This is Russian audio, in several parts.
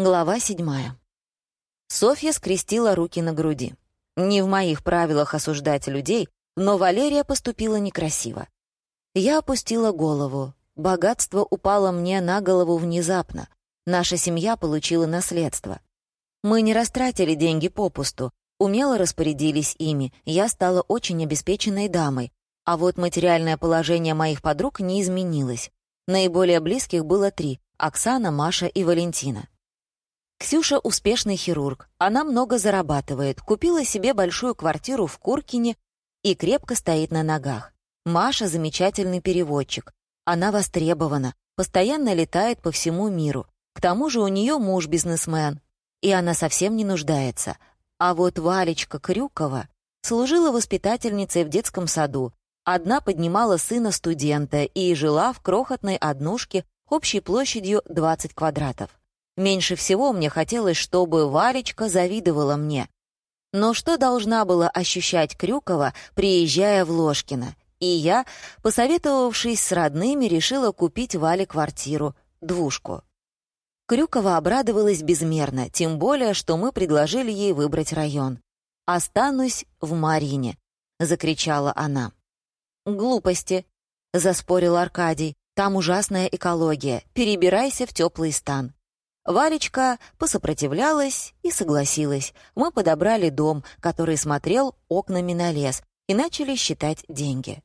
Глава седьмая. Софья скрестила руки на груди. Не в моих правилах осуждать людей, но Валерия поступила некрасиво. Я опустила голову. Богатство упало мне на голову внезапно. Наша семья получила наследство. Мы не растратили деньги попусту, умело распорядились ими, я стала очень обеспеченной дамой, а вот материальное положение моих подруг не изменилось. Наиболее близких было три — Оксана, Маша и Валентина. Ксюша — успешный хирург. Она много зарабатывает, купила себе большую квартиру в Куркине и крепко стоит на ногах. Маша — замечательный переводчик. Она востребована, постоянно летает по всему миру. К тому же у нее муж бизнесмен, и она совсем не нуждается. А вот Валечка Крюкова служила воспитательницей в детском саду. Одна поднимала сына студента и жила в крохотной однушке общей площадью 20 квадратов. Меньше всего мне хотелось, чтобы Валечка завидовала мне. Но что должна была ощущать Крюкова, приезжая в Ложкино? И я, посоветовавшись с родными, решила купить Вале квартиру, двушку. Крюкова обрадовалась безмерно, тем более, что мы предложили ей выбрать район. «Останусь в Марине», — закричала она. «Глупости», — заспорил Аркадий. «Там ужасная экология. Перебирайся в теплый стан». Валечка посопротивлялась и согласилась. Мы подобрали дом, который смотрел окнами на лес, и начали считать деньги.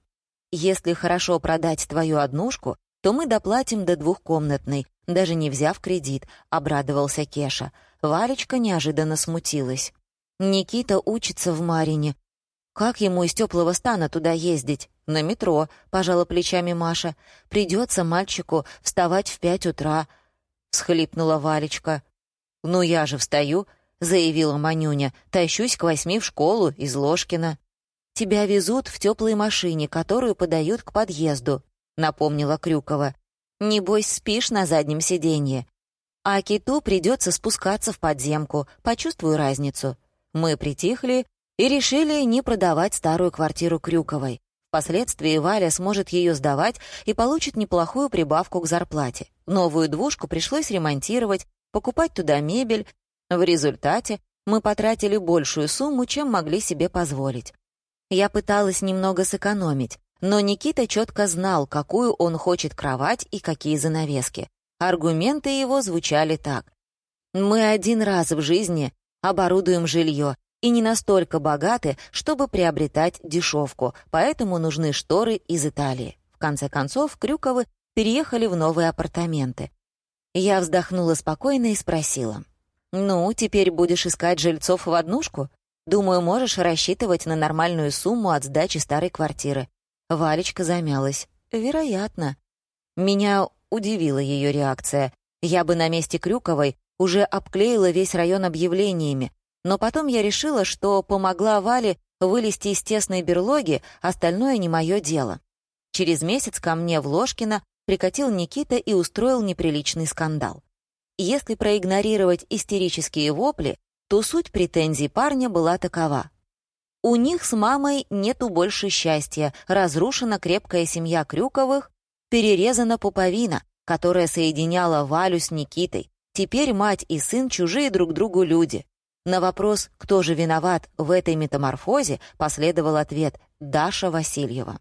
Если хорошо продать твою однушку, то мы доплатим до двухкомнатной, даже не взяв кредит, обрадовался Кеша. Валечка неожиданно смутилась. Никита учится в Марине. Как ему из теплого стана туда ездить? На метро, пожала плечами Маша. Придется мальчику вставать в пять утра, — схлипнула Валечка. «Ну я же встаю», — заявила Манюня. «Тащусь к восьми в школу из Ложкина». «Тебя везут в теплой машине, которую подают к подъезду», — напомнила Крюкова. «Небось, спишь на заднем сиденье. А киту придется спускаться в подземку, почувствую разницу». Мы притихли и решили не продавать старую квартиру Крюковой. Впоследствии Валя сможет ее сдавать и получит неплохую прибавку к зарплате. Новую двушку пришлось ремонтировать, покупать туда мебель. В результате мы потратили большую сумму, чем могли себе позволить. Я пыталась немного сэкономить, но Никита четко знал, какую он хочет кровать и какие занавески. Аргументы его звучали так. «Мы один раз в жизни оборудуем жилье, и не настолько богаты, чтобы приобретать дешевку, поэтому нужны шторы из Италии. В конце концов, Крюковы переехали в новые апартаменты. Я вздохнула спокойно и спросила. «Ну, теперь будешь искать жильцов в однушку? Думаю, можешь рассчитывать на нормальную сумму от сдачи старой квартиры». Валечка замялась. «Вероятно». Меня удивила ее реакция. Я бы на месте Крюковой уже обклеила весь район объявлениями, но потом я решила, что помогла Вале вылезти из тесной берлоги, остальное не мое дело. Через месяц ко мне в Ложкино прикатил Никита и устроил неприличный скандал. Если проигнорировать истерические вопли, то суть претензий парня была такова. У них с мамой нету больше счастья, разрушена крепкая семья Крюковых, перерезана пуповина, которая соединяла Валю с Никитой. Теперь мать и сын чужие друг другу люди. На вопрос, кто же виноват в этой метаморфозе, последовал ответ «Даша Васильева».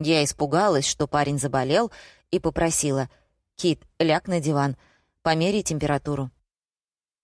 Я испугалась, что парень заболел, и попросила «Кит, ляг на диван, померяй температуру».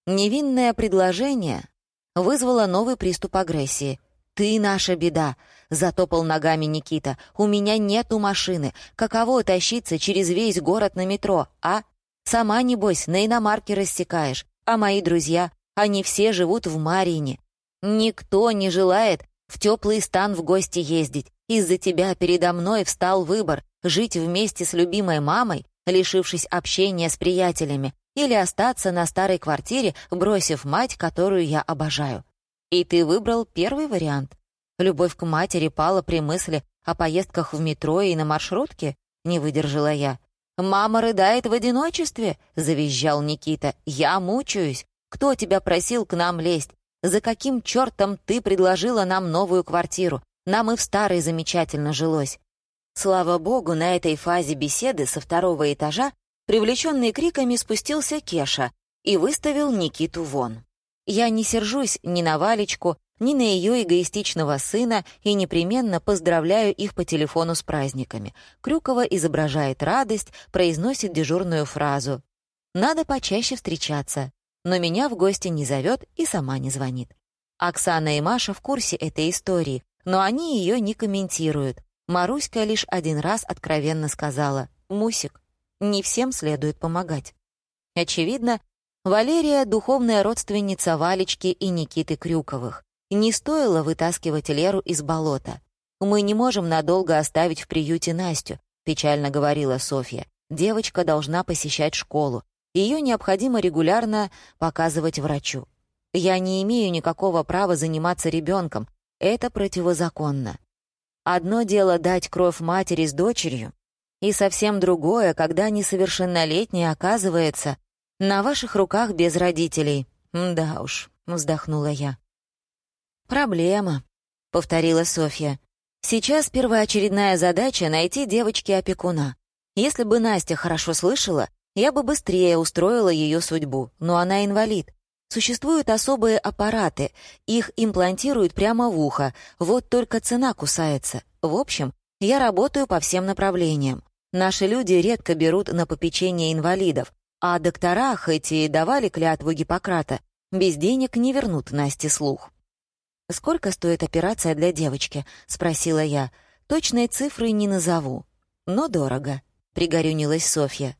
Невинное предложение вызвало новый приступ агрессии. «Ты наша беда», — затопал ногами Никита. «У меня нету машины. Каково тащиться через весь город на метро, а? Сама, небось, на иномарке рассекаешь. А мои друзья? Они все живут в Марине. Никто не желает в теплый стан в гости ездить. Из-за тебя передо мной встал выбор — жить вместе с любимой мамой, лишившись общения с приятелями, или остаться на старой квартире, бросив мать, которую я обожаю. И ты выбрал первый вариант. Любовь к матери пала при мысли о поездках в метро и на маршрутке? Не выдержала я. «Мама рыдает в одиночестве», — завизжал Никита. «Я мучаюсь. Кто тебя просил к нам лезть? За каким чертом ты предложила нам новую квартиру? Нам и в старой замечательно жилось». Слава богу, на этой фазе беседы со второго этажа, привлеченный криками, спустился Кеша и выставил Никиту вон. Я не сержусь ни на Валечку, ни на ее эгоистичного сына и непременно поздравляю их по телефону с праздниками. Крюкова изображает радость, произносит дежурную фразу «Надо почаще встречаться», но меня в гости не зовет и сама не звонит. Оксана и Маша в курсе этой истории, но они ее не комментируют. Маруська лишь один раз откровенно сказала «Мусик, не всем следует помогать». Очевидно, Валерия — духовная родственница Валечки и Никиты Крюковых. Не стоило вытаскивать Леру из болота. «Мы не можем надолго оставить в приюте Настю», — печально говорила Софья. «Девочка должна посещать школу. Ее необходимо регулярно показывать врачу. Я не имею никакого права заниматься ребенком. Это противозаконно. Одно дело дать кровь матери с дочерью, и совсем другое, когда несовершеннолетняя оказывается на ваших руках без родителей. Да уж, вздохнула я. «Проблема», — повторила Софья. «Сейчас первоочередная задача — найти девочке-опекуна. Если бы Настя хорошо слышала, я бы быстрее устроила ее судьбу, но она инвалид. Существуют особые аппараты, их имплантируют прямо в ухо, вот только цена кусается. В общем, я работаю по всем направлениям. Наши люди редко берут на попечение инвалидов, а доктора, хоть и давали клятву Гиппократа, без денег не вернут Насте слух. «Сколько стоит операция для девочки?» — спросила я. «Точные цифры не назову. Но дорого», — пригорюнилась Софья.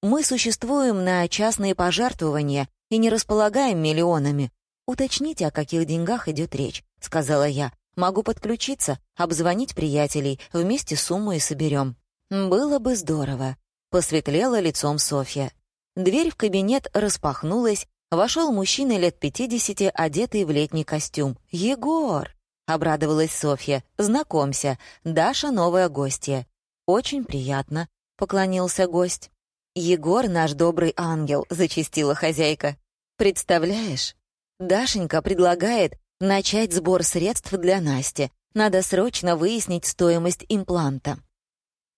«Мы существуем на частные пожертвования и не располагаем миллионами. Уточните, о каких деньгах идет речь», — сказала я. «Могу подключиться, обзвонить приятелей, вместе сумму и соберем». «Было бы здорово», — посветлела лицом Софья. Дверь в кабинет распахнулась, Вошел мужчина лет пятидесяти, одетый в летний костюм. «Егор!» — обрадовалась Софья. «Знакомься, Даша — новая гостья». «Очень приятно», — поклонился гость. «Егор — наш добрый ангел», — зачастила хозяйка. «Представляешь, Дашенька предлагает начать сбор средств для Насти. Надо срочно выяснить стоимость импланта».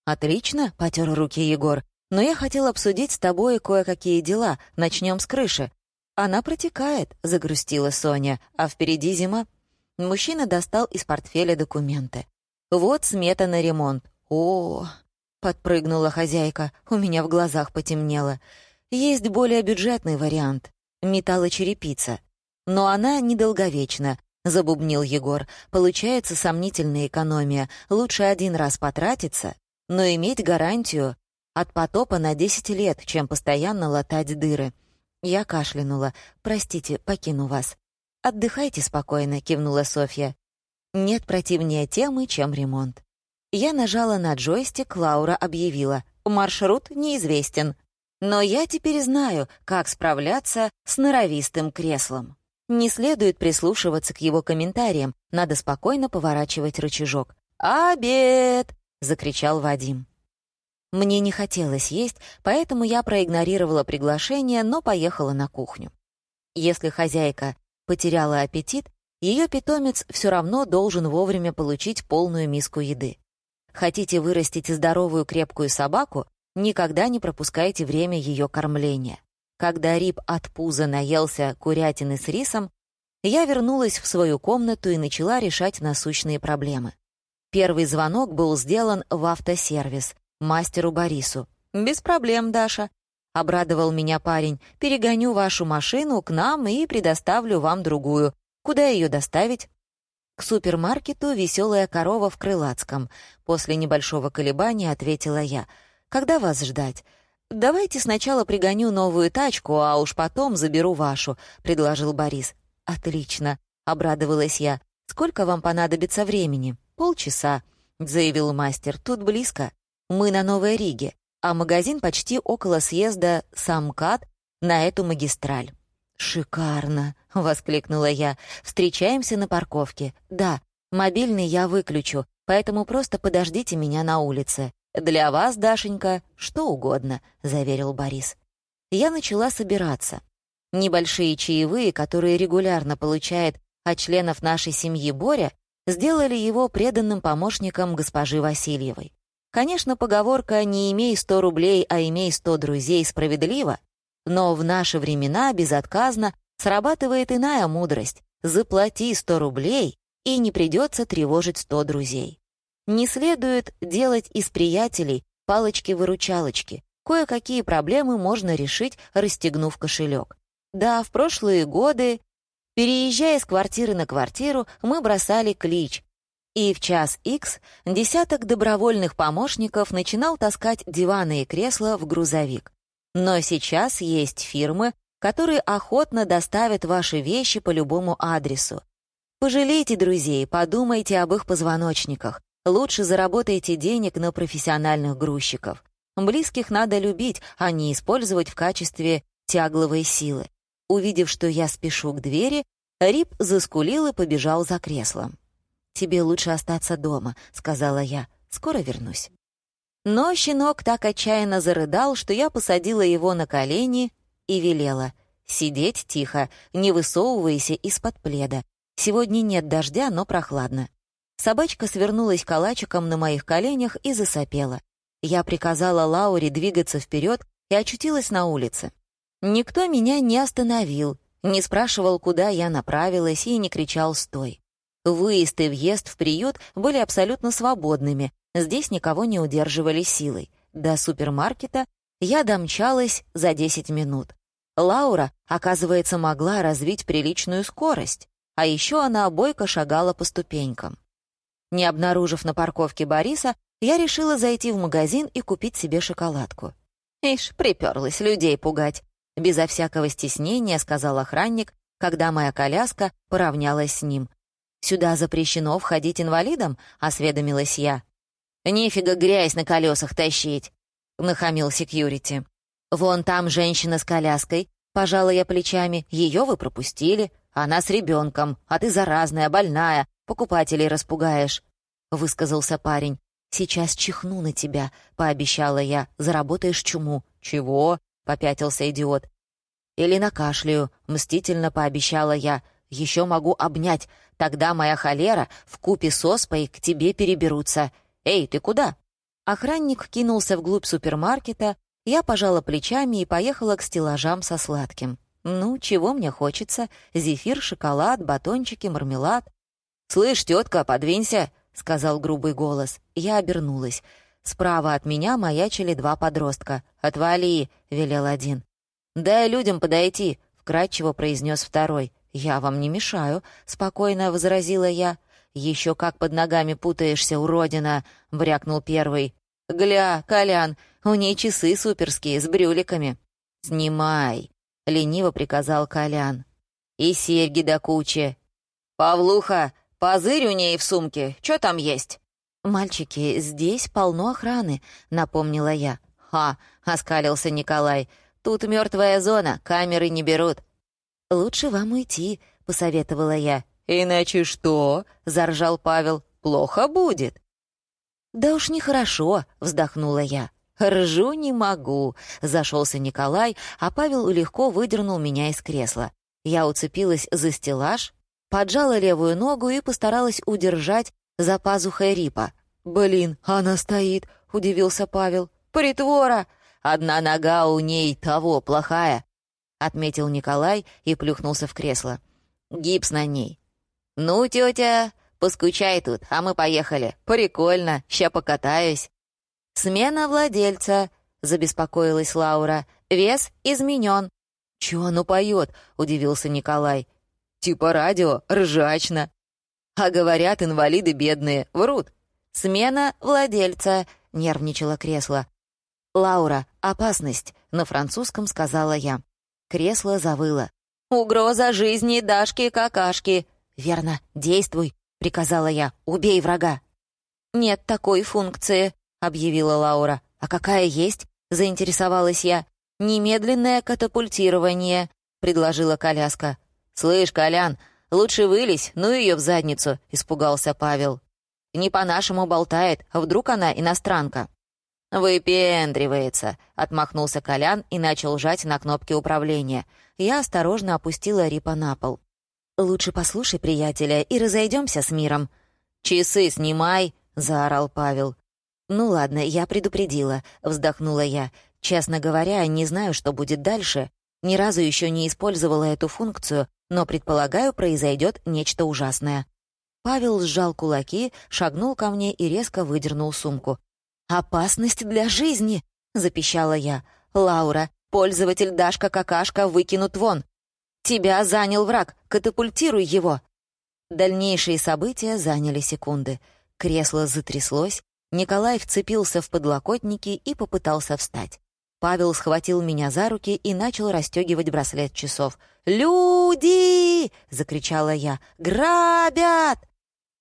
«Отлично», — потер руки Егор. «Но я хотел обсудить с тобой кое-какие дела. Начнем с крыши. «Она протекает», — загрустила Соня, «а впереди зима». Мужчина достал из портфеля документы. «Вот смета на ремонт». «О!» — подпрыгнула хозяйка, у меня в глазах потемнело. «Есть более бюджетный вариант — металлочерепица. Но она недолговечна», — забубнил Егор. «Получается сомнительная экономия. Лучше один раз потратиться, но иметь гарантию от потопа на 10 лет, чем постоянно латать дыры». Я кашлянула. «Простите, покину вас». «Отдыхайте спокойно», — кивнула Софья. «Нет противнее темы, чем ремонт». Я нажала на джойстик, Лаура объявила. «Маршрут неизвестен. Но я теперь знаю, как справляться с норовистым креслом». Не следует прислушиваться к его комментариям, надо спокойно поворачивать рычажок. «Обед!» — закричал Вадим. Мне не хотелось есть, поэтому я проигнорировала приглашение, но поехала на кухню. Если хозяйка потеряла аппетит, ее питомец все равно должен вовремя получить полную миску еды. Хотите вырастить здоровую крепкую собаку, никогда не пропускайте время ее кормления. Когда Рип от пуза наелся курятины с рисом, я вернулась в свою комнату и начала решать насущные проблемы. Первый звонок был сделан в автосервис, мастеру Борису. «Без проблем, Даша», — обрадовал меня парень. «Перегоню вашу машину к нам и предоставлю вам другую. Куда ее доставить?» «К супермаркету «Веселая корова» в Крылатском». После небольшого колебания ответила я. «Когда вас ждать?» «Давайте сначала пригоню новую тачку, а уж потом заберу вашу», — предложил Борис. «Отлично», — обрадовалась я. «Сколько вам понадобится времени?» «Полчаса», — заявил мастер. «Тут близко». Мы на Новой Риге, а магазин почти около съезда Самкат на эту магистраль. «Шикарно!» — воскликнула я. «Встречаемся на парковке. Да, мобильный я выключу, поэтому просто подождите меня на улице. Для вас, Дашенька, что угодно», — заверил Борис. Я начала собираться. Небольшие чаевые, которые регулярно получает от членов нашей семьи Боря, сделали его преданным помощником госпожи Васильевой. Конечно, поговорка «не имей сто рублей, а имей сто друзей» справедлива, Но в наши времена безотказно срабатывает иная мудрость. Заплати 100 рублей, и не придется тревожить 100 друзей. Не следует делать из приятелей палочки-выручалочки. Кое-какие проблемы можно решить, расстегнув кошелек. Да, в прошлые годы, переезжая с квартиры на квартиру, мы бросали клич. И в час X десяток добровольных помощников начинал таскать диваны и кресла в грузовик. Но сейчас есть фирмы, которые охотно доставят ваши вещи по любому адресу. Пожалейте друзей, подумайте об их позвоночниках. Лучше заработайте денег на профессиональных грузчиков. Близких надо любить, а не использовать в качестве тягловой силы. Увидев, что я спешу к двери, Рип заскулил и побежал за креслом. «Тебе лучше остаться дома», — сказала я. «Скоро вернусь». Но щенок так отчаянно зарыдал, что я посадила его на колени и велела. «Сидеть тихо, не высовывайся из-под пледа. Сегодня нет дождя, но прохладно». Собачка свернулась калачиком на моих коленях и засопела. Я приказала Лауре двигаться вперед и очутилась на улице. Никто меня не остановил, не спрашивал, куда я направилась, и не кричал «стой». Выезд и въезд в приют были абсолютно свободными, здесь никого не удерживали силой. До супермаркета я домчалась за 10 минут. Лаура, оказывается, могла развить приличную скорость, а еще она бойко шагала по ступенькам. Не обнаружив на парковке Бориса, я решила зайти в магазин и купить себе шоколадку. «Ишь, приперлась людей пугать», — безо всякого стеснения сказал охранник, когда моя коляска поравнялась с ним. «Сюда запрещено входить инвалидам?» — осведомилась я. «Нефига грязь на колесах тащить», — нахамил секьюрити. «Вон там женщина с коляской», — пожала я плечами. «Ее вы пропустили. Она с ребенком, а ты заразная, больная, покупателей распугаешь», — высказался парень. «Сейчас чихну на тебя», — пообещала я. «Заработаешь чуму». «Чего?» — попятился идиот. «Или накашляю», — мстительно пообещала я. «Еще могу обнять, тогда моя холера в купе с оспой к тебе переберутся. Эй, ты куда?» Охранник кинулся вглубь супермаркета, я пожала плечами и поехала к стеллажам со сладким. «Ну, чего мне хочется? Зефир, шоколад, батончики, мармелад». «Слышь, тетка, подвинься!» — сказал грубый голос. Я обернулась. Справа от меня маячили два подростка. «Отвали!» — велел один. «Дай людям подойти», — вкратчиво произнес второй. «Я вам не мешаю», — спокойно возразила я. «Еще как под ногами путаешься, уродина», — брякнул первый. «Гля, Колян, у ней часы суперские, с брюликами». «Снимай», — лениво приказал Колян. «И серьги до кучи». «Павлуха, позырь у ней в сумке, что там есть?» «Мальчики, здесь полно охраны», — напомнила я. «Ха!» — оскалился Николай. «Тут мертвая зона, камеры не берут». «Лучше вам уйти», — посоветовала я. «Иначе что?» — заржал Павел. «Плохо будет». «Да уж нехорошо», — вздохнула я. «Ржу не могу», — зашелся Николай, а Павел легко выдернул меня из кресла. Я уцепилась за стеллаж, поджала левую ногу и постаралась удержать за пазухой Рипа. «Блин, она стоит», — удивился Павел. «Притвора! Одна нога у ней того, плохая», — отметил Николай и плюхнулся в кресло. «Гипс на ней». «Ну, тетя, поскучай тут, а мы поехали. Прикольно, ща покатаюсь». «Смена владельца», — забеспокоилась Лаура. «Вес изменен». «Чё оно поет?» — удивился Николай. «Типа радио, ржачно». А говорят, инвалиды бедные, врут. «Смена владельца», — нервничало кресло. «Лаура, опасность», — на французском сказала я. Кресло завыло. «Угроза жизни Дашки-какашки». «Верно, действуй», — приказала я. «Убей врага». «Нет такой функции», — объявила Лаура. «А какая есть?» — заинтересовалась я. «Немедленное катапультирование», — предложила коляска. «Слышь, Колян, «Лучше вылезь, ну ее в задницу», — испугался Павел. «Не по-нашему болтает, а вдруг она иностранка?» «Выпендривается», — отмахнулся Колян и начал жать на кнопки управления. Я осторожно опустила Рипа на пол. «Лучше послушай приятеля и разойдемся с миром». «Часы снимай», — заорал Павел. «Ну ладно, я предупредила», — вздохнула я. Честно говоря, не знаю, что будет дальше. Ни разу еще не использовала эту функцию, но, предполагаю, произойдет нечто ужасное. Павел сжал кулаки, шагнул ко мне и резко выдернул сумку. «Опасность для жизни!» — запищала я. «Лаура, пользователь Дашка-какашка выкинут вон. Тебя занял враг, катапультируй его!» Дальнейшие события заняли секунды. Кресло затряслось, Николай вцепился в подлокотники и попытался встать. Павел схватил меня за руки и начал расстегивать браслет часов. «Люди!» — закричала я. «Грабят!»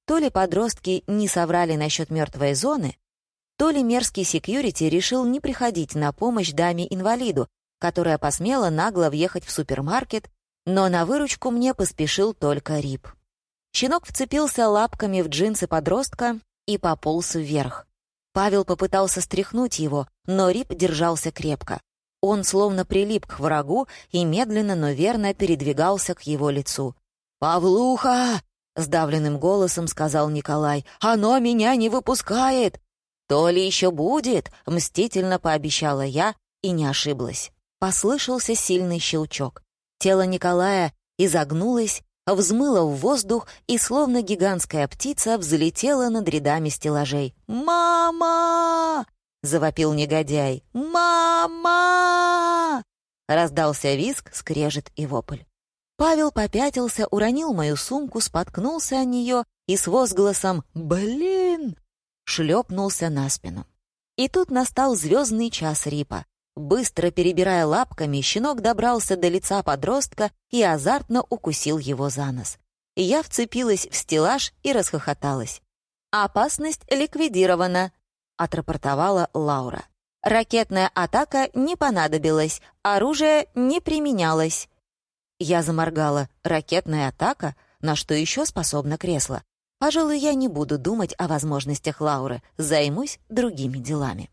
То ли подростки не соврали насчет мертвой зоны, то ли мерзкий секьюрити решил не приходить на помощь даме-инвалиду, которая посмела нагло въехать в супермаркет, но на выручку мне поспешил только Рип. Щенок вцепился лапками в джинсы подростка и пополз вверх. Павел попытался стряхнуть его, но Рип держался крепко. Он словно прилип к врагу и медленно, но верно передвигался к его лицу. «Павлуха!» — сдавленным голосом сказал Николай. «Оно меня не выпускает!» «То ли еще будет!» — мстительно пообещала я и не ошиблась. Послышался сильный щелчок. Тело Николая изогнулось, взмыло в воздух и, словно гигантская птица, взлетела над рядами стеллажей. «Мама!» — завопил негодяй. «Мама!» Раздался виск, скрежет и вопль. Павел попятился, уронил мою сумку, споткнулся о нее и с возгласом «Блин!» шлепнулся на спину. И тут настал звездный час Рипа. Быстро перебирая лапками, щенок добрался до лица подростка и азартно укусил его за нос. Я вцепилась в стеллаж и расхохоталась. «Опасность ликвидирована», — отрапортовала Лаура. «Ракетная атака не понадобилась, оружие не применялось». Я заморгала. «Ракетная атака? На что еще способно кресло?» Пожалуй, я не буду думать о возможностях Лауры, займусь другими делами.